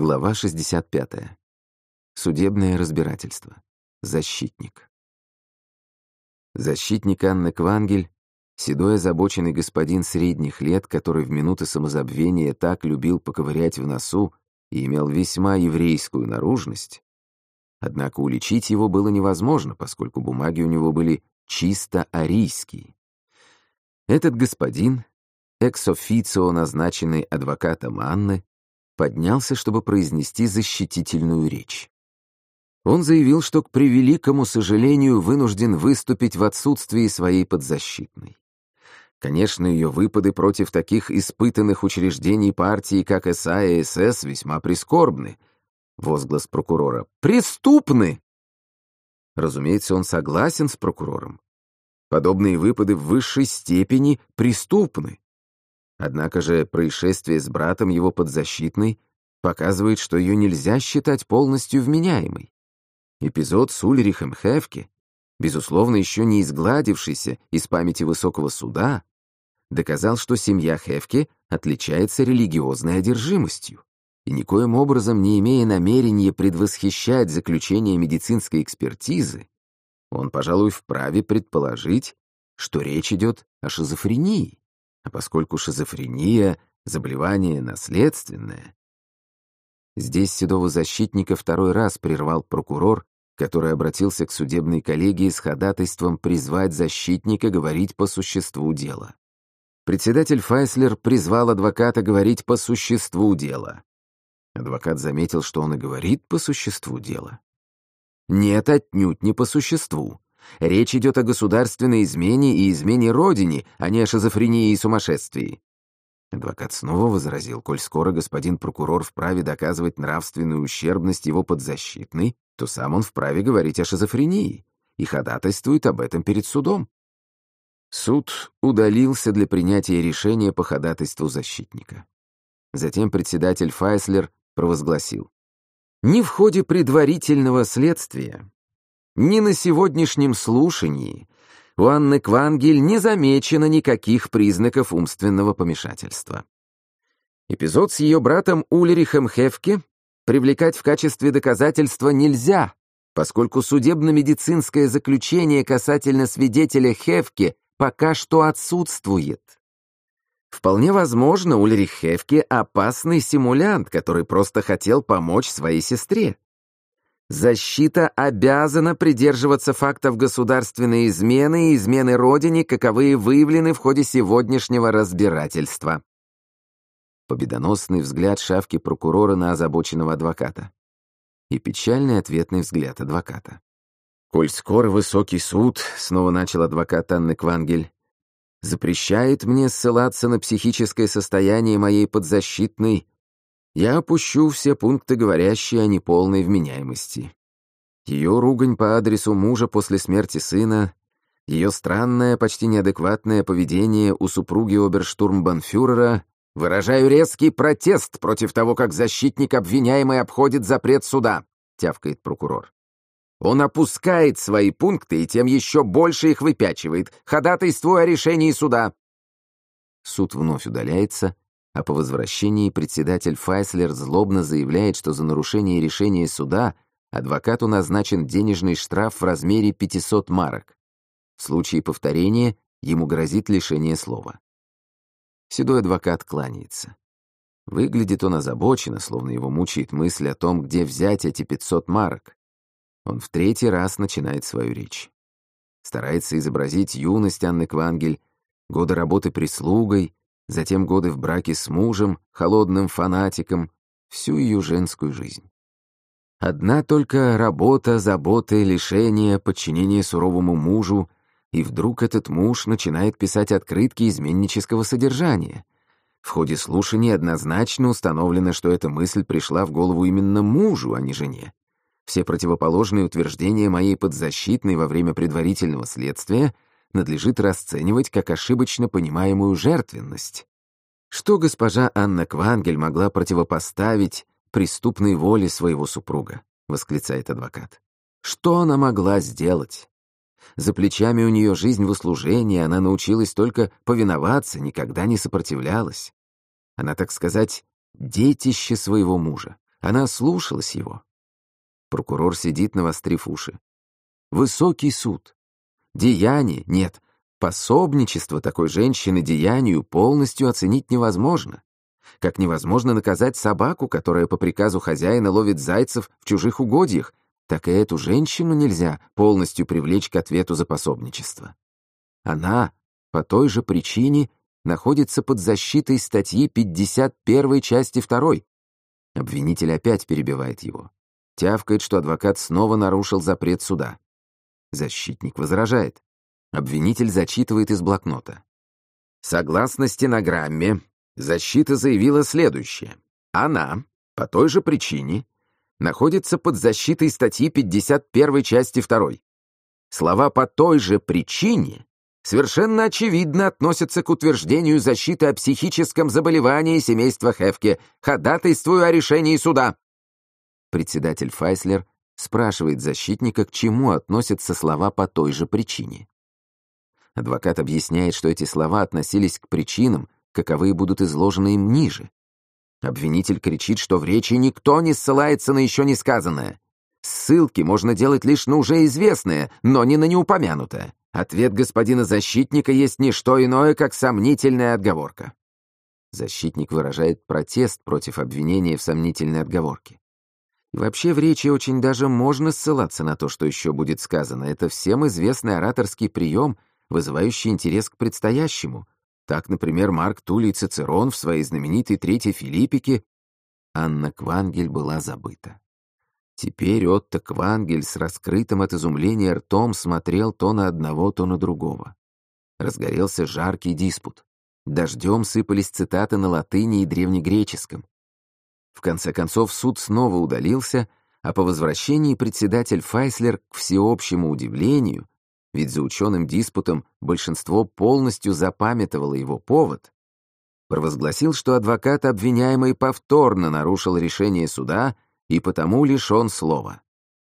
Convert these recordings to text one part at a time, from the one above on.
Глава 65. Судебное разбирательство. Защитник. Защитник Анны Квангель, седой озабоченный господин средних лет, который в минуты самозабвения так любил поковырять в носу и имел весьма еврейскую наружность. Однако уличить его было невозможно, поскольку бумаги у него были чисто арийские. Этот господин, экс-официо, назначенный адвокатом Анны, поднялся, чтобы произнести защитительную речь. Он заявил, что, к превеликому сожалению, вынужден выступить в отсутствии своей подзащитной. Конечно, ее выпады против таких испытанных учреждений партии, как СА и СС, весьма прискорбны. Возглас прокурора «Преступны!» Разумеется, он согласен с прокурором. Подобные выпады в высшей степени преступны. Однако же происшествие с братом его подзащитной показывает, что ее нельзя считать полностью вменяемой. Эпизод с Ульрихом Хевке, безусловно, еще не изгладившийся из памяти высокого суда, доказал, что семья Хевке отличается религиозной одержимостью и никоим образом не имея намерения предвосхищать заключение медицинской экспертизы, он, пожалуй, вправе предположить, что речь идет о шизофрении. А поскольку шизофрения — заболевание наследственное... Здесь седого защитника второй раз прервал прокурор, который обратился к судебной коллегии с ходатайством призвать защитника говорить по существу дела. Председатель Файслер призвал адвоката говорить по существу дела. Адвокат заметил, что он и говорит по существу дела. Нет, отнюдь не по существу. Речь идет о государственной измене и измене родине, а не о шизофрении и сумасшествии. Адвокат снова возразил, коль скоро господин прокурор вправе доказывать нравственную ущербность его подзащитной, то сам он вправе говорить о шизофрении и ходатайствует об этом перед судом. Суд удалился для принятия решения по ходатайству защитника. Затем председатель Файслер провозгласил. Ни в ходе предварительного следствия, ни на сегодняшнем слушании у Анны Квангель не замечено никаких признаков умственного помешательства. Эпизод с ее братом Ульрихом Хевке привлекать в качестве доказательства нельзя, поскольку судебно-медицинское заключение касательно свидетеля Хевке пока что отсутствует. Вполне возможно, Ульрих Хевке — опасный симулянт, который просто хотел помочь своей сестре. Защита обязана придерживаться фактов государственной измены и измены Родине, каковые выявлены в ходе сегодняшнего разбирательства. Победоносный взгляд шавки прокурора на озабоченного адвоката. И печальный ответный взгляд адвоката. «Коль скоро высокий суд», — снова начал адвокат Анны Квангель, «запрещает мне ссылаться на психическое состояние моей подзащитной я опущу все пункты, говорящие о неполной вменяемости. Ее ругань по адресу мужа после смерти сына, ее странное, почти неадекватное поведение у супруги оберштурмбанфюрера «Выражаю резкий протест против того, как защитник обвиняемый обходит запрет суда», — тявкает прокурор. Он опускает свои пункты и тем еще больше их выпячивает, ходатайствуя о решении суда. Суд вновь удаляется, а по возвращении председатель Файслер злобно заявляет, что за нарушение решения суда адвокату назначен денежный штраф в размере 500 марок. В случае повторения ему грозит лишение слова. Седой адвокат кланяется. Выглядит он озабоченно, словно его мучает мысль о том, где взять эти 500 марок. Он в третий раз начинает свою речь. Старается изобразить юность Анны Квангель, годы работы прислугой, затем годы в браке с мужем, холодным фанатиком, всю ее женскую жизнь. Одна только работа, заботы, лишения, подчинение суровому мужу, и вдруг этот муж начинает писать открытки изменнического содержания. В ходе слушания однозначно установлено, что эта мысль пришла в голову именно мужу, а не жене. Все противоположные утверждения моей подзащитной во время предварительного следствия — надлежит расценивать как ошибочно понимаемую жертвенность. Что госпожа Анна Квангель могла противопоставить преступной воле своего супруга, восклицает адвокат. Что она могла сделать? За плечами у нее жизнь в услужении, она научилась только повиноваться, никогда не сопротивлялась. Она, так сказать, детище своего мужа, Она слушалась его. Прокурор сидит, навострив уши. Высокий суд. Деяние, нет, пособничество такой женщины деянию полностью оценить невозможно. Как невозможно наказать собаку, которая по приказу хозяина ловит зайцев в чужих угодьях, так и эту женщину нельзя полностью привлечь к ответу за пособничество. Она, по той же причине, находится под защитой статьи 51 части 2. Обвинитель опять перебивает его. Тявкает, что адвокат снова нарушил запрет суда. Защитник возражает. Обвинитель зачитывает из блокнота. Согласно стенограмме, защита заявила следующее. Она, по той же причине, находится под защитой статьи 51 части 2. Слова «по той же причине» совершенно очевидно относятся к утверждению защиты о психическом заболевании семейства Хевке. Ходатайствую о решении суда. Председатель Файслер спрашивает защитника, к чему относятся слова по той же причине. Адвокат объясняет, что эти слова относились к причинам, каковые будут изложены им ниже. Обвинитель кричит, что в речи никто не ссылается на еще не сказанное. Ссылки можно делать лишь на уже известное, но не на неупомянутое. Ответ господина защитника есть не что иное, как сомнительная отговорка. Защитник выражает протест против обвинения в сомнительной отговорке. Вообще в речи очень даже можно ссылаться на то, что еще будет сказано. Это всем известный ораторский прием, вызывающий интерес к предстоящему. Так, например, Марк Тулей Цицерон в своей знаменитой Третьей Филиппике Анна Квангель была забыта. Теперь Отто Квангель с раскрытым от изумления ртом смотрел то на одного, то на другого. Разгорелся жаркий диспут. Дождем сыпались цитаты на латыни и древнегреческом. В конце концов суд снова удалился, а по возвращении председатель Файслер, к всеобщему удивлению, ведь за ученым диспутом большинство полностью запамятовало его повод, провозгласил, что адвокат обвиняемый повторно нарушил решение суда и потому лишен слова.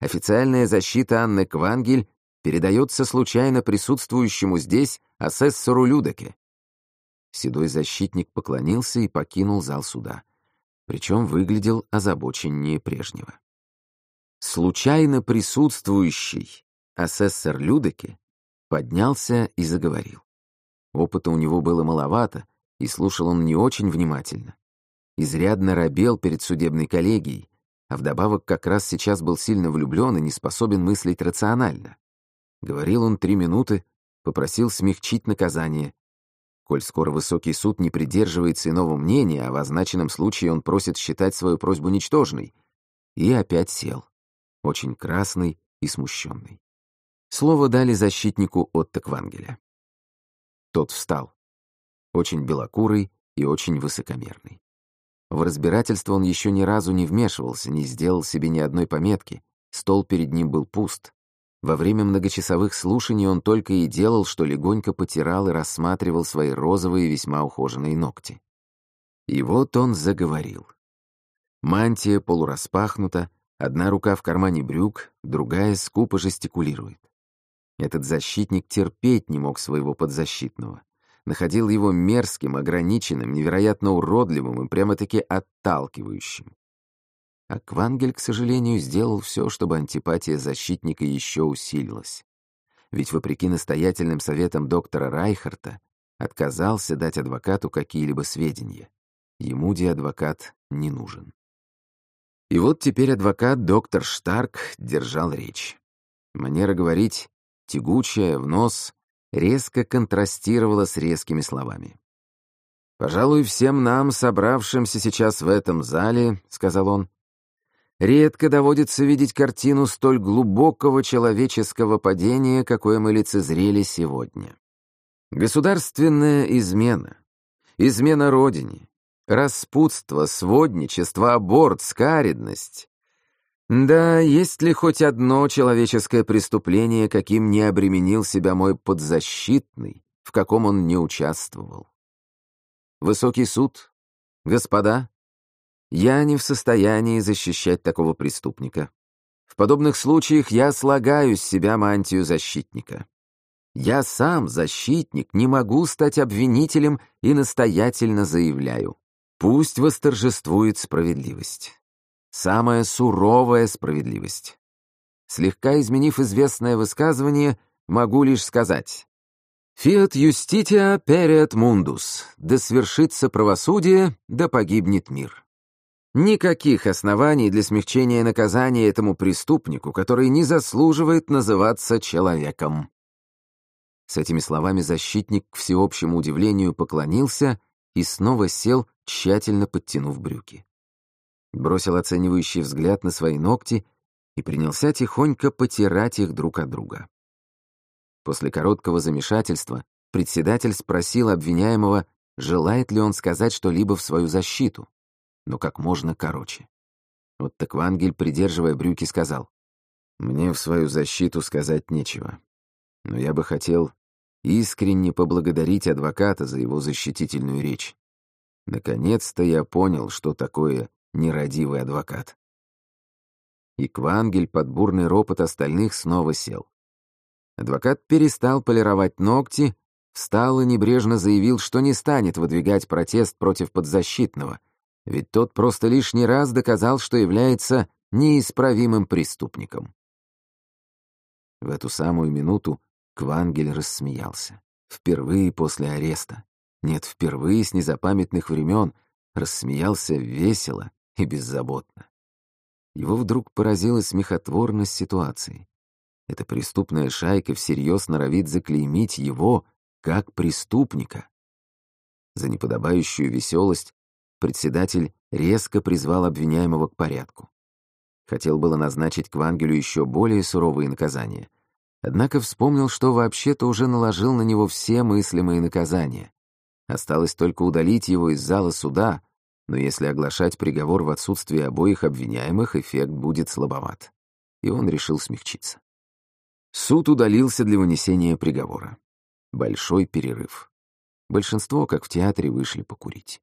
Официальная защита Анны Квангель передается случайно присутствующему здесь асессору Людеке. Седой защитник поклонился и покинул зал суда причем выглядел озабоченнее прежнего. Случайно присутствующий асессор Людеке поднялся и заговорил. Опыта у него было маловато, и слушал он не очень внимательно. Изрядно робел перед судебной коллегией, а вдобавок как раз сейчас был сильно влюблен и не способен мыслить рационально. Говорил он три минуты, попросил смягчить наказание, Коль скоро высокий суд не придерживается иного мнения, а в означенном случае он просит считать свою просьбу ничтожной. И опять сел, очень красный и смущенный. Слово дали защитнику Отто Квангеля. Тот встал, очень белокурый и очень высокомерный. В разбирательство он еще ни разу не вмешивался, не сделал себе ни одной пометки, стол перед ним был пуст. Во время многочасовых слушаний он только и делал, что легонько потирал и рассматривал свои розовые весьма ухоженные ногти. И вот он заговорил. Мантия полураспахнута, одна рука в кармане брюк, другая скупо жестикулирует. Этот защитник терпеть не мог своего подзащитного. Находил его мерзким, ограниченным, невероятно уродливым и прямо-таки отталкивающим. А Квангель, к сожалению, сделал все, чтобы антипатия защитника еще усилилась. Ведь, вопреки настоятельным советам доктора Райхарта, отказался дать адвокату какие-либо сведения. Ему де адвокат не нужен. И вот теперь адвокат доктор Штарк держал речь. Манера говорить, тягучая, в нос, резко контрастировала с резкими словами. «Пожалуй, всем нам, собравшимся сейчас в этом зале, — сказал он, Редко доводится видеть картину столь глубокого человеческого падения, какое мы лицезрели сегодня. Государственная измена, измена Родине, распутство, сводничество, аборт, скаредность. Да, есть ли хоть одно человеческое преступление, каким не обременил себя мой подзащитный, в каком он не участвовал? Высокий суд, господа, я не в состоянии защищать такого преступника. В подобных случаях я слагаю с себя мантию защитника. Я сам, защитник, не могу стать обвинителем и настоятельно заявляю. Пусть восторжествует справедливость. самая суровая справедливость. Слегка изменив известное высказывание, могу лишь сказать «Fiat justitia periat mundus» — «Да свершится правосудие, да погибнет мир». Никаких оснований для смягчения наказания этому преступнику, который не заслуживает называться человеком. С этими словами защитник, к всеобщему удивлению, поклонился и снова сел, тщательно подтянув брюки. Бросил оценивающий взгляд на свои ногти и принялся тихонько потирать их друг от друга. После короткого замешательства председатель спросил обвиняемого, желает ли он сказать что-либо в свою защиту, но как можно короче. Вот так Вангель, придерживая брюки, сказал, «Мне в свою защиту сказать нечего, но я бы хотел искренне поблагодарить адвоката за его защитительную речь. Наконец-то я понял, что такое нерадивый адвокат». И Квангель под бурный ропот остальных снова сел. Адвокат перестал полировать ногти, встал и небрежно заявил, что не станет выдвигать протест против подзащитного, ведь тот просто лишний раз доказал, что является неисправимым преступником. В эту самую минуту Квангель рассмеялся. Впервые после ареста. Нет, впервые с незапамятных времен рассмеялся весело и беззаботно. Его вдруг поразила смехотворность ситуации. Эта преступная шайка всерьез норовит заклеймить его как преступника. За неподобающую веселость председатель резко призвал обвиняемого к порядку. Хотел было назначить к еще более суровые наказания, однако вспомнил, что вообще-то уже наложил на него все мыслимые наказания. Осталось только удалить его из зала суда, но если оглашать приговор в отсутствие обоих обвиняемых, эффект будет слабоват. И он решил смягчиться. Суд удалился для вынесения приговора. Большой перерыв. Большинство, как в театре, вышли покурить.